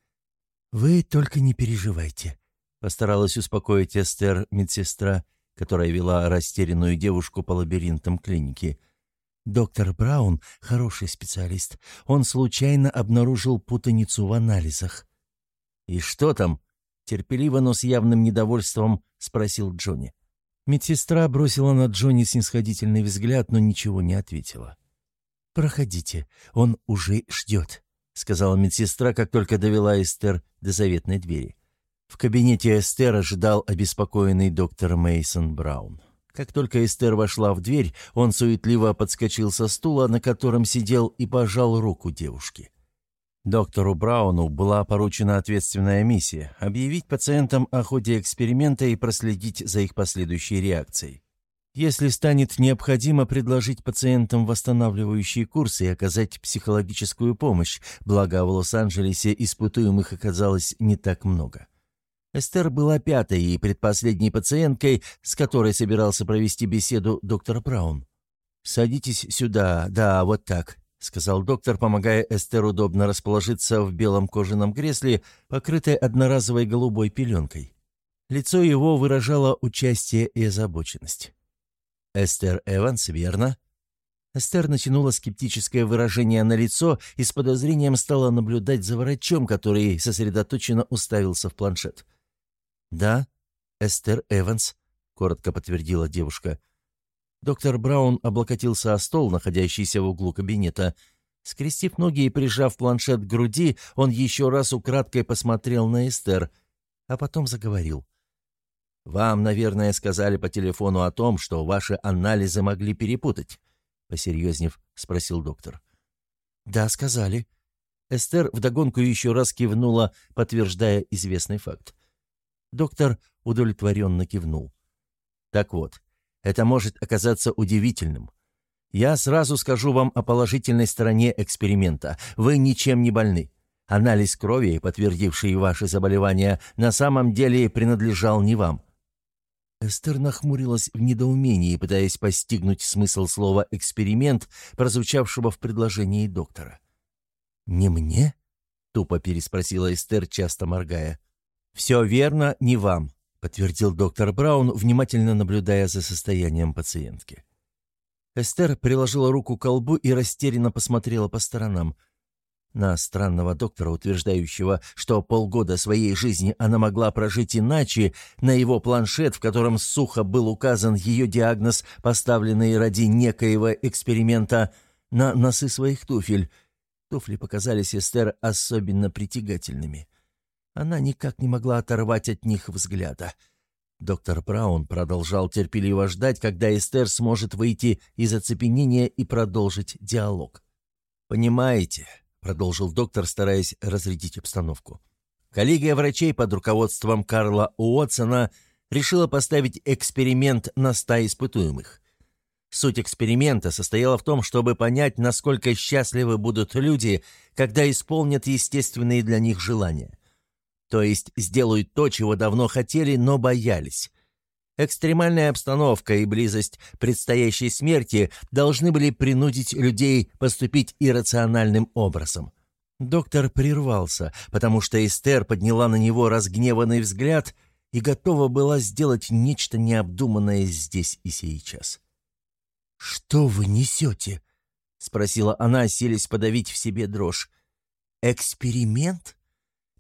Speaker 1: «Вы только не переживайте», — постаралась успокоить Эстер медсестра — которая вела растерянную девушку по лабиринтам клиники. «Доктор Браун — хороший специалист. Он случайно обнаружил путаницу в анализах». «И что там?» — терпеливо, но с явным недовольством спросил Джонни. Медсестра бросила на Джонни снисходительный взгляд, но ничего не ответила. «Проходите, он уже ждет», — сказала медсестра, как только довела Эстер до заветной двери. В кабинете Эстер ожидал обеспокоенный доктор Мейсон Браун. Как только Эстер вошла в дверь, он суетливо подскочил со стула, на котором сидел, и пожал руку девушки. Доктору Брауну была поручена ответственная миссия – объявить пациентам о ходе эксперимента и проследить за их последующей реакцией. Если станет необходимо предложить пациентам восстанавливающие курсы и оказать психологическую помощь, благо в Лос-Анджелесе испытуемых оказалось не так много. Эстер была пятой и предпоследней пациенткой, с которой собирался провести беседу доктор Браун. «Садитесь сюда, да, вот так», — сказал доктор, помогая Эстер удобно расположиться в белом кожаном кресле, покрытой одноразовой голубой пеленкой. Лицо его выражало участие и озабоченность. «Эстер Эванс, верно?» Эстер натянула скептическое выражение на лицо и с подозрением стала наблюдать за врачом, который сосредоточенно уставился в планшет. «Да, Эстер Эванс», — коротко подтвердила девушка. Доктор Браун облокотился о стол, находящийся в углу кабинета. Скрестив ноги и прижав планшет к груди, он еще раз украдкой посмотрел на Эстер, а потом заговорил. «Вам, наверное, сказали по телефону о том, что ваши анализы могли перепутать», — посерьезнев спросил доктор. «Да, сказали». Эстер вдогонку еще раз кивнула, подтверждая известный факт. Доктор удовлетворенно кивнул. «Так вот, это может оказаться удивительным. Я сразу скажу вам о положительной стороне эксперимента. Вы ничем не больны. Анализ крови, подтвердивший ваши заболевания, на самом деле принадлежал не вам». Эстер нахмурилась в недоумении, пытаясь постигнуть смысл слова «эксперимент», прозвучавшего в предложении доктора. «Не мне?» — тупо переспросила Эстер, часто моргая. «Все верно, не вам», — подтвердил доктор Браун, внимательно наблюдая за состоянием пациентки. Эстер приложила руку к колбу и растерянно посмотрела по сторонам. На странного доктора, утверждающего, что полгода своей жизни она могла прожить иначе, на его планшет, в котором сухо был указан ее диагноз, поставленный ради некоего эксперимента, на носы своих туфель. Туфли показались Эстер особенно притягательными. Она никак не могла оторвать от них взгляда. Доктор Браун продолжал терпеливо ждать, когда Эстер сможет выйти из оцепенения и продолжить диалог. «Понимаете», — продолжил доктор, стараясь разрядить обстановку, «коллегия врачей под руководством Карла Уотсона решила поставить эксперимент на ста испытуемых. Суть эксперимента состояла в том, чтобы понять, насколько счастливы будут люди, когда исполнят естественные для них желания. То есть сделают то, чего давно хотели, но боялись. Экстремальная обстановка и близость предстоящей смерти должны были принудить людей поступить иррациональным образом. Доктор прервался, потому что Эстер подняла на него разгневанный взгляд и готова была сделать нечто необдуманное здесь и сейчас.
Speaker 2: «Что вы несете?» — спросила она, селись подавить в себе дрожь. «Эксперимент?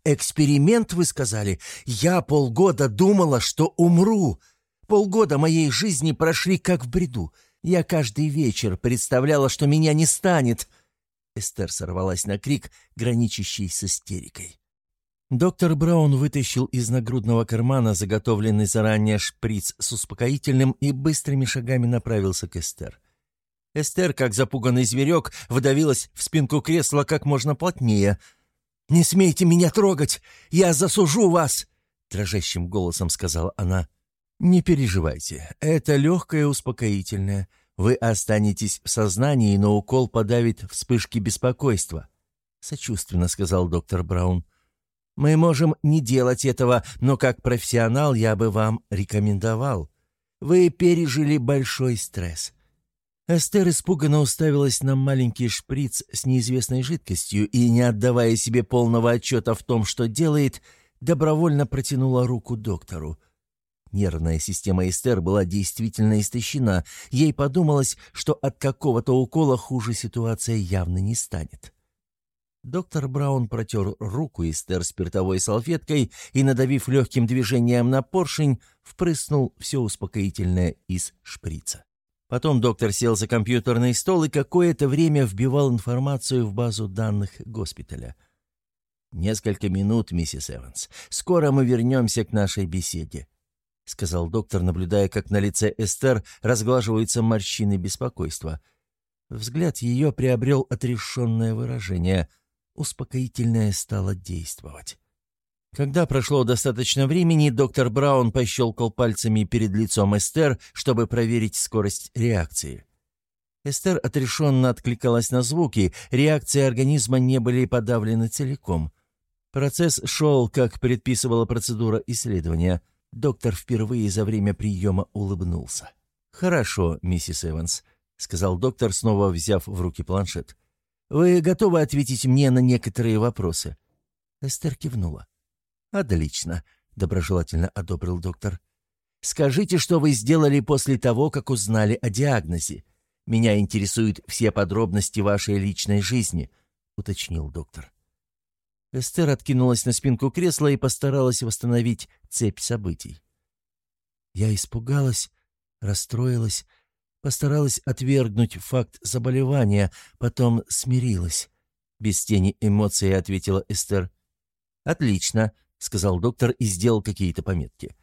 Speaker 2: Эксперимент, вы сказали? Я полгода думала, что умру. Полгода моей жизни прошли как в бреду. Я каждый вечер представляла, что меня не станет». Эстер сорвалась на крик, граничащий с истерикой.
Speaker 1: Доктор Браун вытащил из нагрудного кармана заготовленный заранее шприц с успокоительным и быстрыми шагами направился к Эстер. Эстер, как запуганный зверек, вдавилась в спинку кресла как можно плотнее.
Speaker 2: «Не смейте меня трогать! Я засужу вас!» — дрожащим голосом сказала она.
Speaker 1: «Не переживайте, это легкое успокоительное. Вы останетесь в сознании, но укол подавит вспышки беспокойства», — сочувственно сказал доктор Браун. Мы можем не делать этого, но как профессионал я бы вам рекомендовал. Вы пережили большой стресс». Эстер испуганно уставилась на маленький шприц с неизвестной жидкостью и, не отдавая себе полного отчета в том, что делает, добровольно протянула руку доктору. Нервная система Эстер была действительно истощена. Ей подумалось, что от какого-то укола хуже ситуация явно не станет. Доктор Браун протер руку Эстер спиртовой салфеткой и, надавив легким движением на поршень, впрыснул все успокоительное из шприца. Потом доктор сел за компьютерный стол и какое-то время вбивал информацию в базу данных госпиталя. «Несколько минут, миссис Эванс. Скоро мы вернемся к нашей беседе», — сказал доктор, наблюдая, как на лице Эстер разглаживаются морщины беспокойства. Взгляд ее приобрел отрешенное выражение — успокоительное стало действовать. Когда прошло достаточно времени, доктор Браун пощелкал пальцами перед лицом Эстер, чтобы проверить скорость реакции. Эстер отрешенно откликалась на звуки, реакции организма не были подавлены целиком. Процесс шел, как предписывала процедура исследования. Доктор впервые за время приема улыбнулся. «Хорошо, миссис Эванс», — сказал доктор, снова взяв в руки планшет. Вы готовы ответить мне на некоторые вопросы?» Эстер кивнула. «Отлично», — доброжелательно одобрил доктор. «Скажите, что вы сделали после того, как узнали о диагнозе. Меня интересуют все подробности вашей личной жизни», — уточнил доктор. Эстер откинулась на спинку кресла и постаралась восстановить цепь событий. «Я испугалась, расстроилась, Постаралась отвергнуть факт заболевания, потом смирилась. Без тени эмоций ответила Эстер. «Отлично», — сказал доктор и сделал какие-то пометки.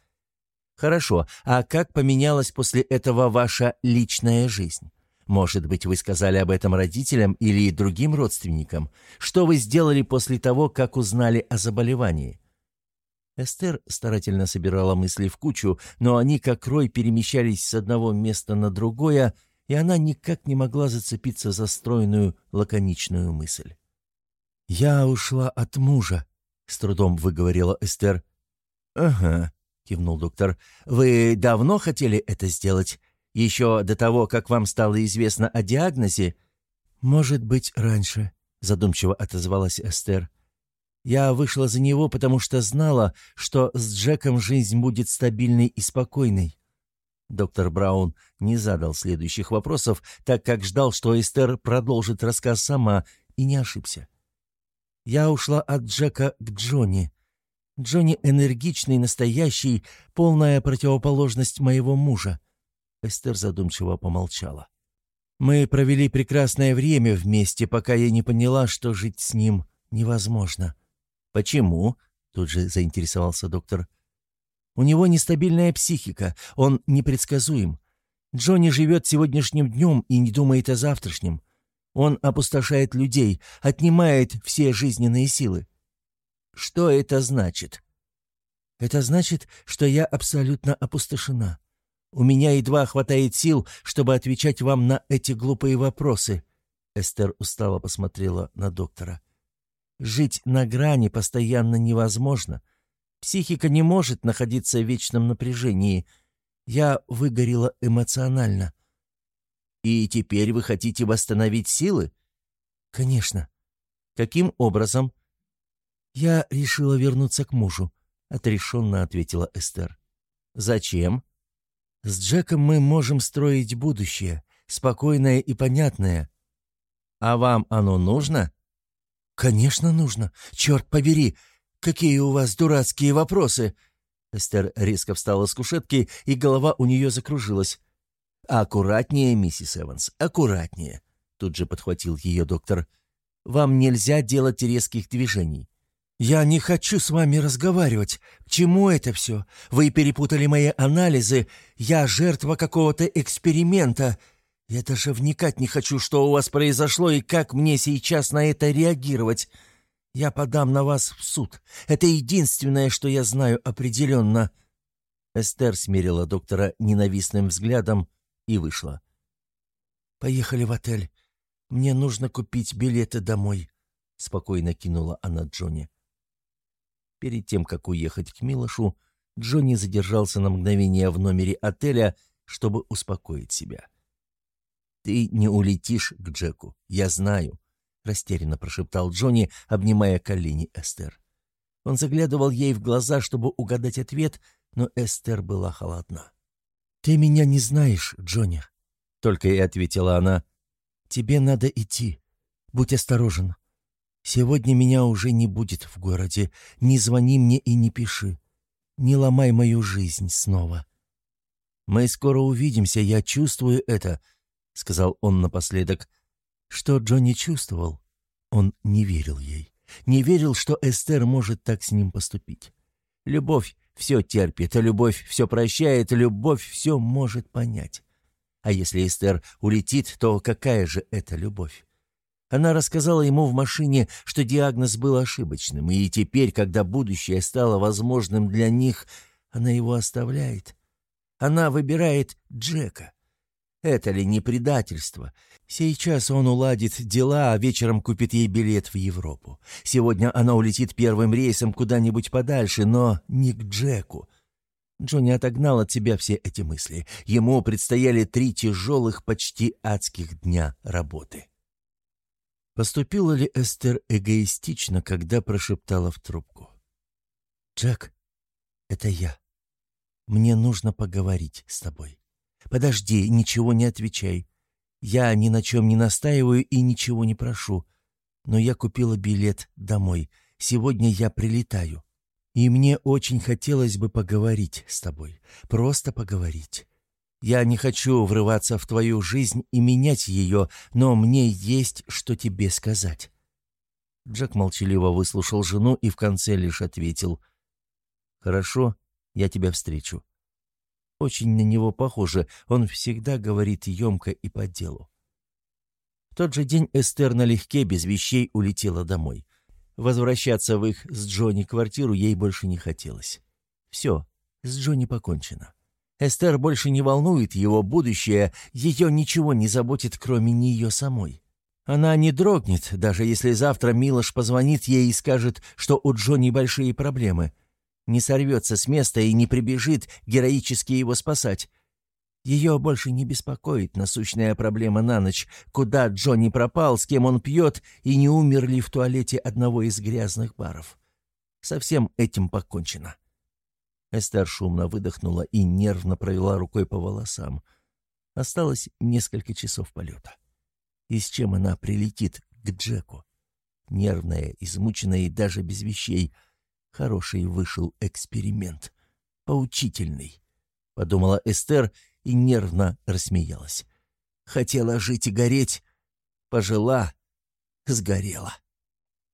Speaker 1: «Хорошо, а как поменялась после этого ваша личная жизнь? Может быть, вы сказали об этом родителям или другим родственникам? Что вы сделали после того, как узнали о заболевании?» Эстер старательно собирала мысли в кучу, но они как рой перемещались с одного места на другое, и она никак не могла зацепиться за стройную, лаконичную мысль. «Я ушла от мужа», — с трудом выговорила Эстер. «Ага», — кивнул доктор. «Вы давно хотели это сделать? Еще до того, как вам стало известно о диагнозе?» «Может быть, раньше», — задумчиво отозвалась Эстер. Я вышла за него, потому что знала, что с Джеком жизнь будет стабильной и спокойной. Доктор Браун не задал следующих вопросов, так как ждал, что Эстер продолжит рассказ сама, и не ошибся. Я ушла от Джека к Джонни. Джонни энергичный, настоящий, полная противоположность моего мужа. Эстер задумчиво помолчала. Мы провели прекрасное время вместе, пока я не поняла, что жить с ним невозможно. «Почему?» — тут же заинтересовался доктор. «У него нестабильная психика, он непредсказуем. Джонни живет сегодняшним днем и не думает о завтрашнем. Он опустошает людей, отнимает все жизненные силы. Что это значит?» «Это значит, что я абсолютно опустошена. У меня едва хватает сил, чтобы отвечать вам на эти глупые вопросы». Эстер устало посмотрела на доктора. Жить на грани постоянно невозможно. Психика не может находиться в вечном напряжении. Я выгорела эмоционально. И теперь вы хотите восстановить силы? Конечно. Каким образом? Я решила вернуться к мужу.
Speaker 2: — отрешенно ответила Эстер. «Зачем?» «С Джеком мы можем строить будущее, спокойное и понятное». «А вам оно нужно?» «Конечно нужно. Черт побери! Какие у вас дурацкие вопросы!» Эстер резко встала с кушетки, и голова у нее закружилась. «Аккуратнее, миссис Эванс, аккуратнее», — тут же подхватил ее доктор. «Вам нельзя делать резких движений». «Я не хочу с вами разговаривать. К чему это все? Вы перепутали мои анализы. Я жертва какого-то эксперимента. Я даже вникать не хочу, что у вас произошло и как мне сейчас на это реагировать. Я подам на вас в суд. Это единственное, что я знаю определенно». Эстер смирила доктора ненавистным взглядом и вышла. «Поехали в отель. Мне нужно купить билеты домой», — спокойно кинула она Джонни. Перед тем, как уехать к Милошу, Джонни задержался на мгновение в номере отеля, чтобы успокоить себя. «Ты не улетишь к Джеку, я знаю», растерянно прошептал Джонни, обнимая колени Эстер. Он заглядывал ей в глаза, чтобы угадать ответ, но Эстер была холодна. «Ты меня не знаешь, Джонни», — только и ответила она. «Тебе надо идти. Будь осторожен. Сегодня меня уже не будет в городе. Не звони мне и не пиши. Не ломай мою жизнь снова». «Мы скоро увидимся, я чувствую это», — сказал он напоследок. Что Джонни чувствовал? Он не верил ей. Не верил, что Эстер может так с ним поступить. Любовь все терпит, любовь все прощает, любовь все может понять. А если Эстер улетит, то какая же это любовь? Она рассказала ему в машине, что диагноз был ошибочным, и теперь, когда будущее стало возможным для них, она его оставляет. Она выбирает Джека. Это ли не предательство? Сейчас он уладит дела, а вечером купит ей билет в Европу. Сегодня она улетит первым рейсом куда-нибудь подальше, но не к Джеку. Джонни отогнал от себя все эти мысли. Ему предстояли три тяжелых, почти адских дня работы. Поступила ли Эстер эгоистично, когда прошептала в трубку? «Джек, это я. Мне нужно поговорить с тобой». «Подожди, ничего не отвечай. Я ни на чем не настаиваю и ничего не прошу. Но я купила билет домой. Сегодня я прилетаю. И мне очень хотелось бы поговорить с тобой. Просто поговорить. Я не хочу врываться в твою жизнь и менять ее, но мне есть что тебе сказать». Джек молчаливо выслушал жену и в конце лишь ответил. «Хорошо, я тебя встречу. Очень на него похоже, он всегда говорит емко и по делу. В тот же день Эстер налегке, без вещей, улетела домой. Возвращаться в их с Джонни квартиру ей больше не хотелось. Все, с Джонни покончено. Эстер больше не волнует его будущее, ее ничего не заботит, кроме нее самой. Она не дрогнет, даже если завтра Милош позвонит ей и скажет, что у Джонни большие проблемы — не сорвется с места и не прибежит героически его спасать. Ее больше не беспокоит насущная проблема на ночь, куда Джонни пропал, с кем он пьет и не умер ли в туалете одного из грязных баров. Со всем этим покончено. Эстер шумно выдохнула и нервно провела рукой по волосам. Осталось несколько часов полета. И с чем она прилетит к Джеку? Нервная, измученная и даже без вещей — Хороший вышел эксперимент. Поучительный. Подумала Эстер и нервно рассмеялась. Хотела жить и гореть. Пожила. Сгорела.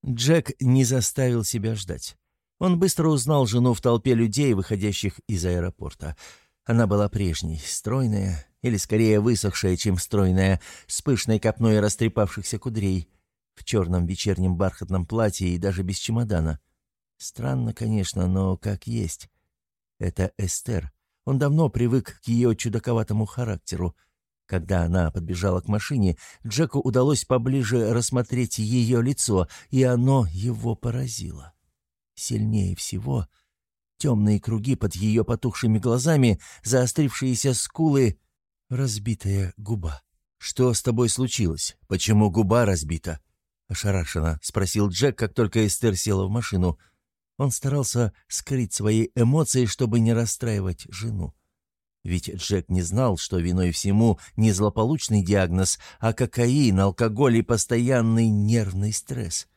Speaker 2: Джек не заставил себя ждать. Он быстро узнал жену в толпе людей, выходящих из аэропорта. Она была прежней, стройная, или скорее высохшая, чем стройная, с пышной копной растрепавшихся кудрей, в черном вечернем бархатном платье и даже без чемодана. Странно, конечно, но как есть. Это Эстер. Он давно привык к ее чудаковатому характеру. Когда она подбежала к машине, Джеку удалось поближе рассмотреть ее лицо, и оно его поразило. Сильнее всего темные круги под ее потухшими глазами, заострившиеся скулы, разбитая губа. «Что с тобой случилось? Почему губа разбита?» — ошарашенно спросил Джек, как только Эстер села в машину — Он старался скрыть свои эмоции, чтобы не расстраивать жену. Ведь Джек не знал, что виной всему не злополучный диагноз, а кокаин, алкоголь и постоянный нервный стресс.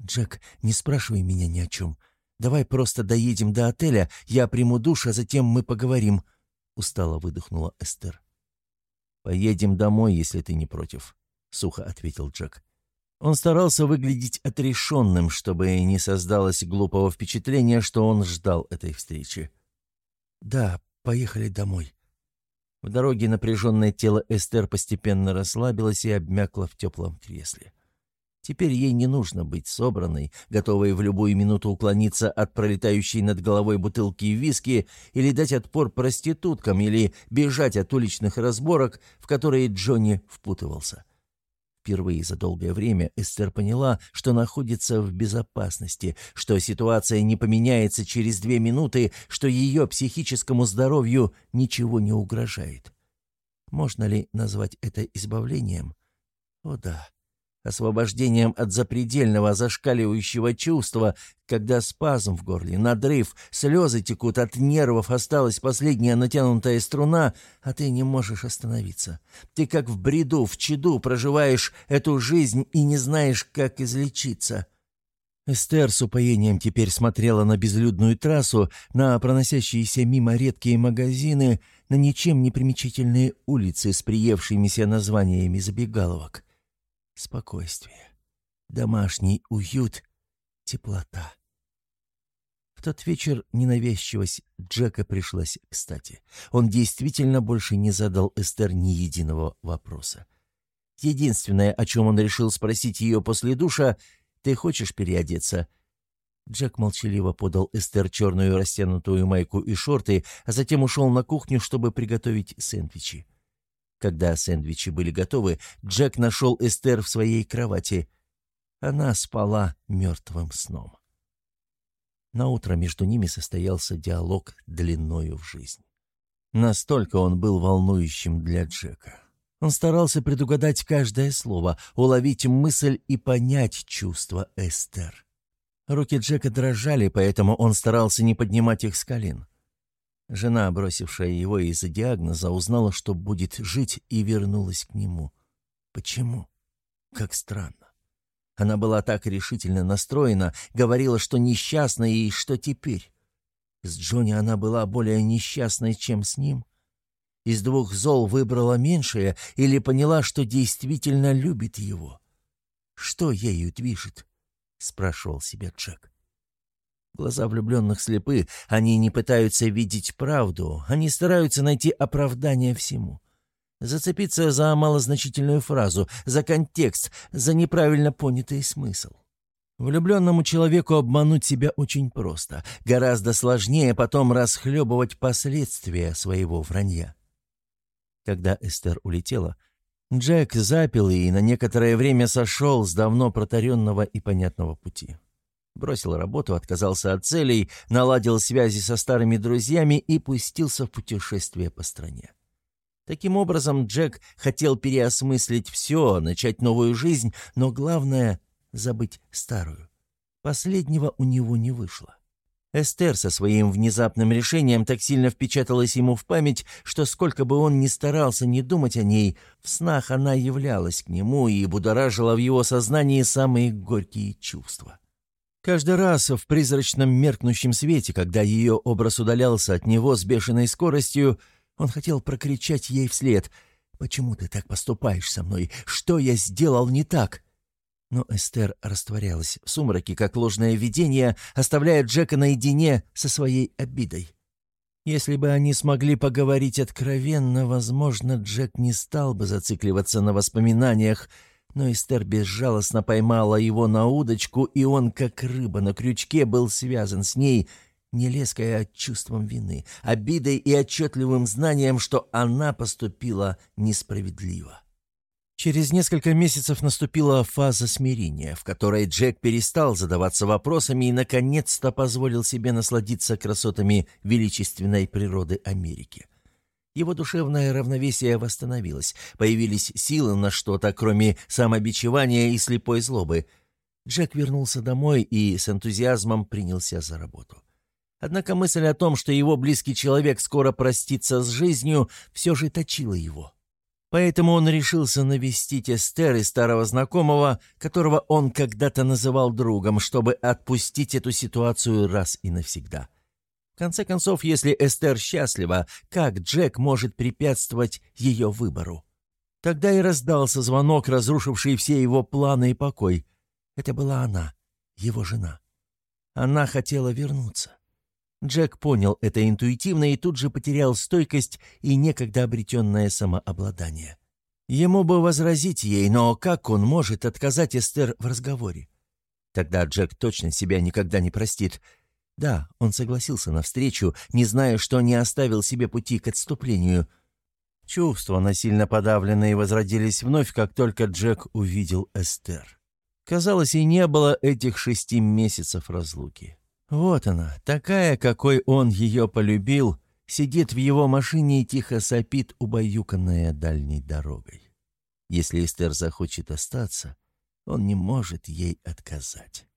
Speaker 2: «Джек, не спрашивай меня ни о чем. Давай просто доедем до отеля, я приму душ, а затем мы поговорим», — устало выдохнула Эстер.
Speaker 1: «Поедем домой, если ты не против», — сухо ответил Джек. Он старался выглядеть отрешенным, чтобы не создалось глупого впечатления, что он ждал этой встречи.
Speaker 2: «Да, поехали домой».
Speaker 1: В дороге напряженное тело Эстер постепенно расслабилось и обмякло в теплом кресле. Теперь ей не нужно быть собранной, готовой в любую минуту уклониться от пролетающей над головой бутылки виски или дать отпор проституткам или бежать от уличных разборок, в которые Джонни впутывался. Впервые за долгое время Эстер поняла, что находится в безопасности, что ситуация не поменяется через две минуты, что ее психическому здоровью ничего не угрожает. Можно ли назвать это избавлением? О да освобождением от запредельного зашкаливающего чувства, когда спазм в горле, надрыв, слезы текут от нервов, осталась последняя натянутая струна, а ты не можешь остановиться. Ты как в бреду, в чаду проживаешь эту жизнь и не знаешь, как излечиться. Эстер с упоением теперь смотрела на безлюдную трассу, на проносящиеся мимо редкие магазины, на ничем не примечательные улицы с приевшимися названиями забегаловок. Спокойствие, домашний уют, теплота. В тот вечер ненавязчивость Джека пришлась кстати. Он действительно больше не задал Эстер ни единого вопроса. Единственное, о чем он решил спросить ее после душа, «Ты хочешь переодеться?» Джек молчаливо подал Эстер черную растянутую майку и шорты, а затем ушел на кухню, чтобы приготовить сэндвичи. Когда сэндвичи были готовы, Джек нашел Эстер в своей кровати. Она спала мертвым сном. Наутро между ними состоялся диалог длиною в жизнь. Настолько он был волнующим для Джека. Он старался предугадать каждое слово, уловить мысль и понять чувства Эстер. Руки Джека дрожали, поэтому он старался не поднимать их с колен. Жена, бросившая его из-за диагноза, узнала, что будет жить, и вернулась к нему. Почему? Как странно. Она была так решительно настроена, говорила, что несчастна и что теперь. С Джонни она была более несчастной, чем с ним. Из двух зол выбрала меньшее или поняла, что действительно любит его. «Что ею движет?» — спрашивал себя Джек. Глаза влюбленных слепы, они не пытаются видеть правду, они стараются найти оправдание всему. Зацепиться за малозначительную фразу, за контекст, за неправильно понятый смысл. Влюбленному человеку обмануть себя очень просто, гораздо сложнее потом расхлебывать последствия своего вранья. Когда Эстер улетела, Джек запил и на некоторое время сошел с давно протаренного и понятного пути. Бросил работу, отказался от целей, наладил связи со старыми друзьями и пустился в путешествие по стране. Таким образом, Джек хотел переосмыслить все, начать новую жизнь, но главное — забыть старую. Последнего у него не вышло. Эстер со своим внезапным решением так сильно впечаталась ему в память, что сколько бы он ни старался не думать о ней, в снах она являлась к нему и будоражила в его сознании самые горькие чувства. Каждый раз в призрачном меркнущем свете, когда ее образ удалялся от него с бешеной скоростью, он хотел прокричать ей вслед «Почему ты так поступаешь со мной? Что я сделал не так?» Но Эстер растворялась в сумраке, как ложное видение, оставляя Джека наедине со своей обидой. Если бы они смогли поговорить откровенно, возможно, Джек не стал бы зацикливаться на воспоминаниях, но Эстер безжалостно поймала его на удочку, и он, как рыба на крючке, был связан с ней, не леская от чувством вины, обидой и отчетливым знанием, что она поступила несправедливо. Через несколько месяцев наступила фаза смирения, в которой Джек перестал задаваться вопросами и, наконец-то, позволил себе насладиться красотами величественной природы Америки. Его душевное равновесие восстановилось, появились силы на что-то, кроме самобичевания и слепой злобы. Джек вернулся домой и с энтузиазмом принялся за работу. Однако мысль о том, что его близкий человек скоро простится с жизнью, все же точила его. Поэтому он решился навестить Эстер и старого знакомого, которого он когда-то называл другом, чтобы отпустить эту ситуацию раз и навсегда. Конце концов, если Эстер счастлива, как Джек может препятствовать ее выбору? Тогда и раздался звонок, разрушивший все его планы и покой. Это была она, его жена. Она хотела вернуться. Джек понял это интуитивно и тут же потерял стойкость и некогда обретенное самообладание. Ему бы возразить ей, но как он может отказать Эстер в разговоре? Тогда Джек точно себя никогда не простит. Да, он согласился на встречу, не зная, что не оставил себе пути к отступлению. Чувства, насильно подавленные, возродились вновь, как только Джек увидел Эстер. Казалось, и не было этих шести месяцев разлуки. Вот она, такая, какой он ее полюбил, сидит в его машине и тихо сопит, убаюканная дальней дорогой. Если Эстер захочет остаться, он не может ей отказать.